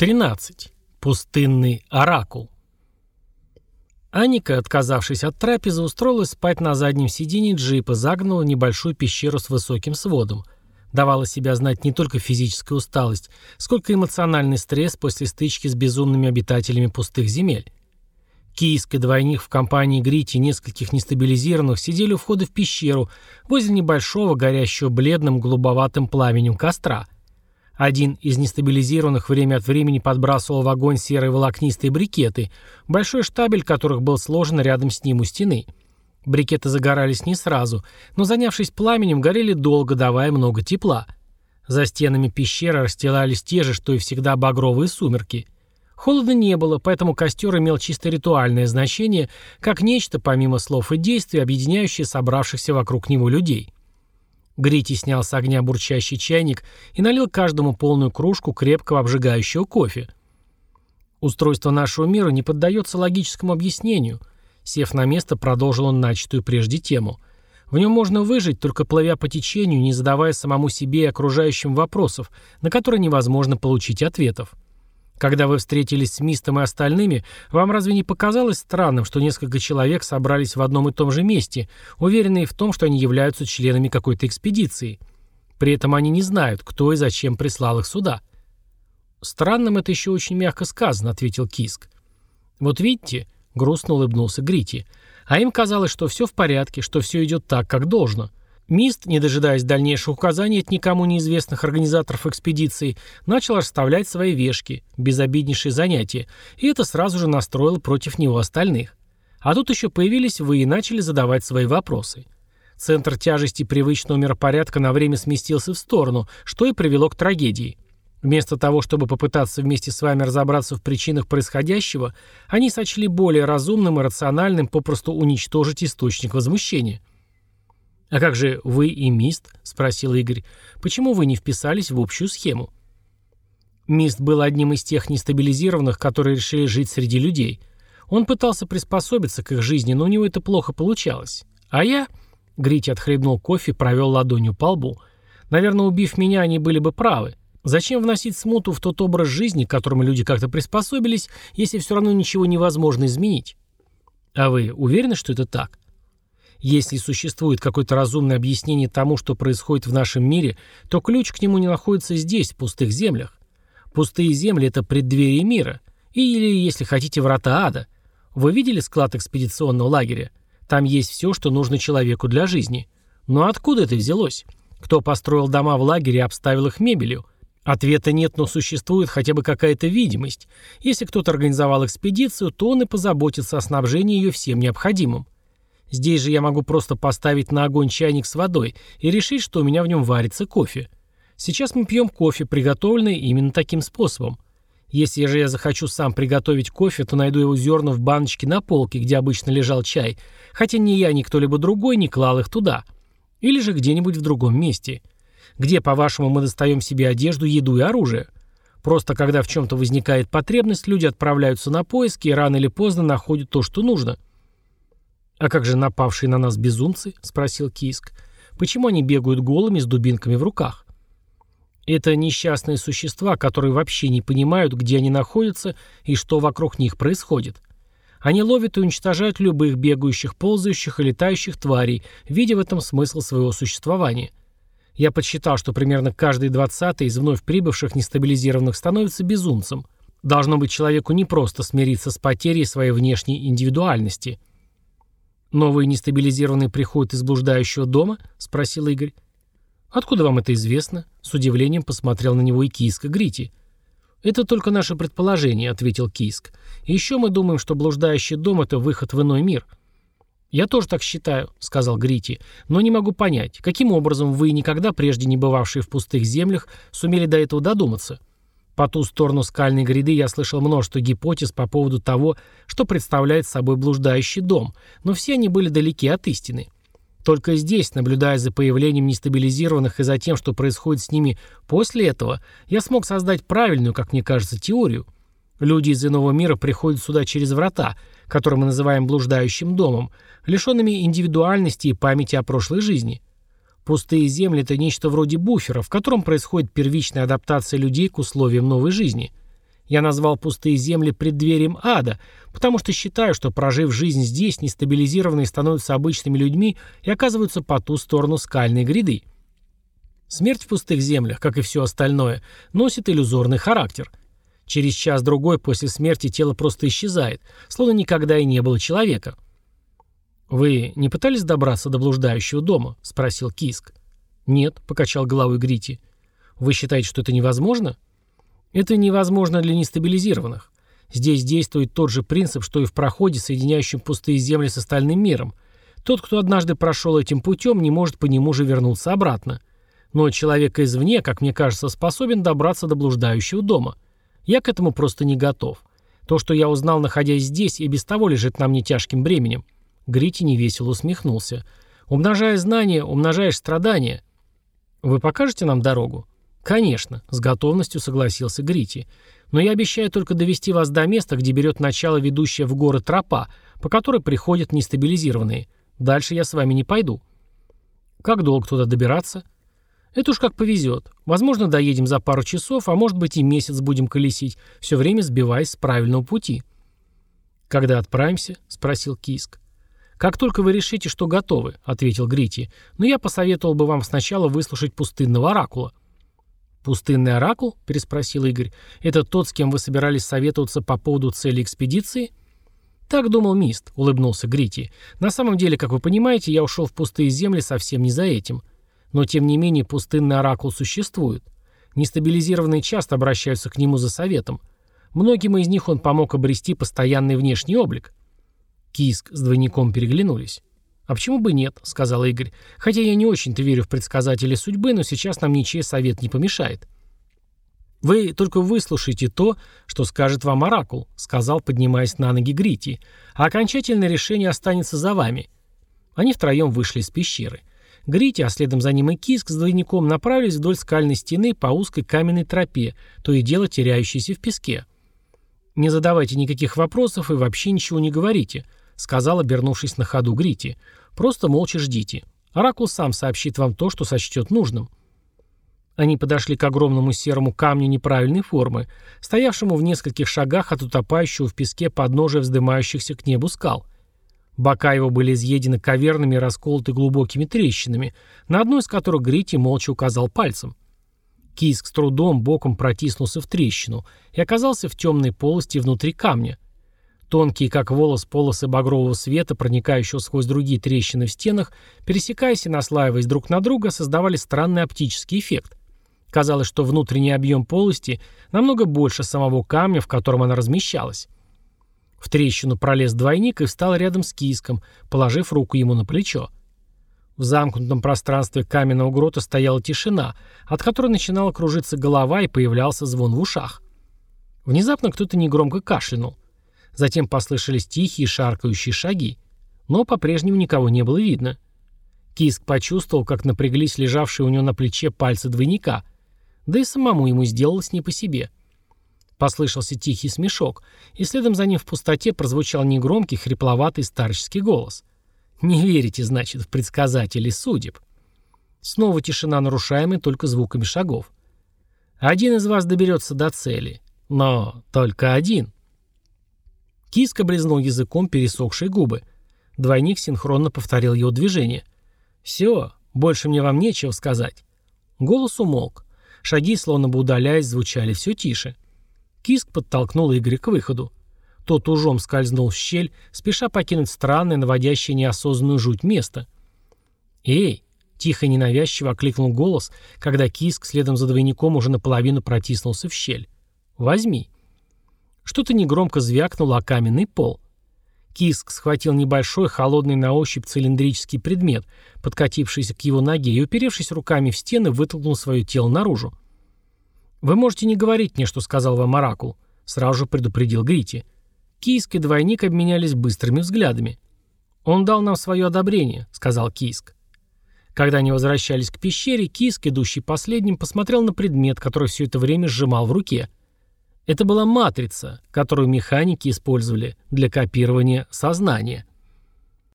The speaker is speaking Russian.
13. Пустынный оракул. Аника, отказавшись от трапезы, устроилась спать на заднем сиденье джипа, загнала небольшую пещеру с высоким сводом. Давала себя знать не только физическая усталость, сколько эмоциональный стресс после стычки с безумными обитателями пустых земель. Кийск и двойник в компании Грити и нескольких нестабилизированных сидели у входа в пещеру возле небольшого, горящего бледным, голубоватым пламенем костра. Один из нестабилизированных время от времени подбрасывал в огонь серые волокнистые брикеты, большой штабель которых был сложен рядом с ним у стены. Брикеты загорались не сразу, но, занявшись пламенем, горели долго, давая много тепла. За стенами пещеры расстилались те же, что и всегда багровые сумерки – Холода не было, поэтому костер имел чисто ритуальное значение, как нечто, помимо слов и действий, объединяющее собравшихся вокруг него людей. Грити снял с огня бурчащий чайник и налил каждому полную кружку крепкого обжигающего кофе. Устройство нашего мира не поддается логическому объяснению. Сев на место, продолжил он начатую прежде тему. В нем можно выжить, только плывя по течению, не задавая самому себе и окружающим вопросов, на которые невозможно получить ответов. Когда вы встретились с Мистом и остальными, вам разве не показалось странным, что несколько человек собрались в одном и том же месте, уверенные в том, что они являются членами какой-то экспедиции? При этом они не знают, кто и зачем прислал их сюда. «Странным это еще очень мягко сказано», — ответил Киск. «Вот видите», — грустно улыбнулся Грити, — «а им казалось, что все в порядке, что все идет так, как должно. Мист, не дожидаясь дальнейших указаний от никому неизвестных организаторов экспедиции, начал расставлять свои вешки, безобиднейшее занятие, и это сразу же настроило против него остальных. А тут еще появились вы и начали задавать свои вопросы. Центр тяжести привычного миропорядка на время сместился в сторону, что и привело к трагедии. Вместо того, чтобы попытаться вместе с вами разобраться в причинах происходящего, они сочли более разумным и рациональным попросту уничтожить источник возмущения. «А как же вы и Мист?» — спросил Игорь. «Почему вы не вписались в общую схему?» Мист был одним из тех нестабилизированных, которые решили жить среди людей. Он пытался приспособиться к их жизни, но у него это плохо получалось. А я... Грити отхлебнул кофе и провел ладонью по лбу. Наверное, убив меня, они были бы правы. Зачем вносить смуту в тот образ жизни, к которому люди как-то приспособились, если все равно ничего невозможно изменить? А вы уверены, что это так? Если существует какое-то разумное объяснение тому, что происходит в нашем мире, то ключ к нему не находится здесь, в пустых землях. Пустые земли – это преддверие мира. Или, если хотите, врата ада. Вы видели склад экспедиционного лагеря? Там есть все, что нужно человеку для жизни. Но откуда это взялось? Кто построил дома в лагере и обставил их мебелью? Ответа нет, но существует хотя бы какая-то видимость. Если кто-то организовал экспедицию, то он и позаботится о снабжении ее всем необходимым. Здесь же я могу просто поставить на огонь чайник с водой и решить, что у меня в нем варится кофе. Сейчас мы пьем кофе, приготовленный именно таким способом. Если же я захочу сам приготовить кофе, то найду его зерна в баночке на полке, где обычно лежал чай, хотя ни я, ни кто-либо другой не клал их туда. Или же где-нибудь в другом месте. Где, по-вашему, мы достаем себе одежду, еду и оружие? Просто когда в чем-то возникает потребность, люди отправляются на поиски и рано или поздно находят то, что нужно – «А как же напавшие на нас безумцы?» — спросил Киск. «Почему они бегают голыми с дубинками в руках?» «Это несчастные существа, которые вообще не понимают, где они находятся и что вокруг них происходит. Они ловят и уничтожают любых бегающих, ползающих и летающих тварей, видя в этом смысл своего существования. Я подсчитал, что примерно каждый двадцатый из вновь прибывших нестабилизированных становится безумцем. Должно быть человеку непросто смириться с потерей своей внешней индивидуальности». «Новые нестабилизированные приходят из блуждающего дома?» — спросил Игорь. «Откуда вам это известно?» — с удивлением посмотрел на него и Кийска Грити. «Это только наше предположение», — ответил Кийск. «И еще мы думаем, что блуждающий дом — это выход в иной мир». «Я тоже так считаю», — сказал Грити, «но не могу понять, каким образом вы, никогда прежде не бывавшие в пустых землях, сумели до этого додуматься?» По ту сторону скальной гряды я слышал множество гипотез по поводу того, что представляет собой блуждающий дом, но все они были далеки от истины. Только здесь, наблюдая за появлением нестабилизированных и за тем, что происходит с ними после этого, я смог создать правильную, как мне кажется, теорию. Люди из иного мира приходят сюда через врата, которые мы называем блуждающим домом, лишенными индивидуальности и памяти о прошлой жизни – Пустые земли – это нечто вроде буфера, в котором происходит первичная адаптация людей к условиям новой жизни. Я назвал пустые земли преддверием ада, потому что считаю, что, прожив жизнь здесь, нестабилизированные становятся обычными людьми и оказываются по ту сторону скальной гряды. Смерть в пустых землях, как и все остальное, носит иллюзорный характер. Через час-другой после смерти тело просто исчезает, словно никогда и не было человека. «Вы не пытались добраться до блуждающего дома?» — спросил Киск. «Нет», — покачал головой Грити. «Вы считаете, что это невозможно?» «Это невозможно для нестабилизированных. Здесь действует тот же принцип, что и в проходе, соединяющем пустые земли с остальным миром. Тот, кто однажды прошел этим путем, не может по нему же вернуться обратно. Но человек извне, как мне кажется, способен добраться до блуждающего дома. Я к этому просто не готов. То, что я узнал, находясь здесь, и без того лежит на мне тяжким бременем. Грити невесело усмехнулся. Умножая знания, умножаешь страдания. Вы покажете нам дорогу? Конечно, с готовностью согласился Грити. Но я обещаю только довести вас до места, где берет начало ведущая в горы тропа, по которой приходят нестабилизированные. Дальше я с вами не пойду. Как долго туда добираться? — это уж как повезет. Возможно, доедем за пару часов, а может быть и месяц будем колесить, все время сбиваясь с правильного пути. «Когда отправимся?» — спросил Киск. «Как только вы решите, что готовы», — ответил Грити. «Но я посоветовал бы вам сначала выслушать пустынного оракула». «Пустынный оракул?» — переспросил Игорь. «Это тот, с кем вы собирались советоваться по поводу цели экспедиции?» «Так думал Мист», — улыбнулся Грити. «На самом деле, как вы понимаете, я ушел в пустые земли совсем не за этим. Но тем не менее пустынный оракул существует. Нестабилизированные часто обращаются к нему за советом. Многим из них он помог обрести постоянный внешний облик. Киск с двойником переглянулись. «А почему бы нет?» — сказал Игорь. «Хотя я не очень-то верю в предсказателей судьбы, но сейчас нам ничей совет не помешает». «Вы только выслушайте то, что скажет вам Оракул», — сказал, поднимаясь на ноги Грити. «А окончательное решение останется за вами». Они втроем вышли из пещеры. Грити, а следом за ним и Киск с двойником направились вдоль скальной стены по узкой каменной тропе, то и дело теряющейся в песке. «Не задавайте никаких вопросов и вообще ничего не говорите», — сказал, обернувшись на ходу Грити. «Просто молча ждите. Оракул сам сообщит вам то, что сочтет нужным». Они подошли к огромному серому камню неправильной формы, стоявшему в нескольких шагах от утопающего в песке подножия вздымающихся к небу скал. Бока его были изъедены каверными и расколоты глубокими трещинами, на одну из которых Грити молча указал пальцем. Киск с трудом боком протиснулся в трещину и оказался в темной полости внутри камня. Тонкие, как волос, полосы багрового света, проникающего сквозь другие трещины в стенах, пересекаясь и наслаиваясь друг на друга, создавали странный оптический эффект. Казалось, что внутренний объем полости намного больше самого камня, в котором она размещалась. В трещину пролез двойник и встал рядом с киском, положив руку ему на плечо. В замкнутом пространстве каменного грота стояла тишина, от которой начинала кружиться голова и появлялся звон в ушах. Внезапно кто-то негромко кашлянул. Затем послышались тихие шаркающие шаги. Но по-прежнему никого не было видно. Киск почувствовал, как напряглись лежавшие у него на плече пальцы двойника. Да и самому ему сделалось не по себе. — Послышался тихий смешок, и следом за ним в пустоте прозвучал негромкий, хрипловатый старческий голос. «Не верите, значит, в предсказателей судеб?» Снова тишина, нарушаемая только звуками шагов. «Один из вас доберется до цели. Но только один». Киска облизнул языком пересохшие губы. Двойник синхронно повторил его движение. «Все, больше мне вам нечего сказать». Голос умолк. Шаги, словно бы удаляясь, звучали все тише. Киск подтолкнул Игоря к выходу. Тот ужом скользнул в щель, спеша покинуть странное, наводящее неосознанную жуть место. «Эй!» — тихо и ненавязчиво окликнул голос, когда Киск следом за двойником уже наполовину протиснулся в щель. «Возьми». Что-то негромко звякнуло о каменный пол. Киск схватил небольшой, холодный на ощупь цилиндрический предмет, подкатившийся к его ноге, и, уперевшись руками в стены, вытолкнул свое тело наружу. «Вы можете не говорить мне, что сказал вам Оракул», — сразу же предупредил Грити. Кийск и двойник обменялись быстрыми взглядами. «Он дал нам свое одобрение», — сказал Кийск. Когда они возвращались к пещере, Кийск, идущий последним, посмотрел на предмет, который все это время сжимал в руке. Это была матрица, которую механики использовали для копирования сознания.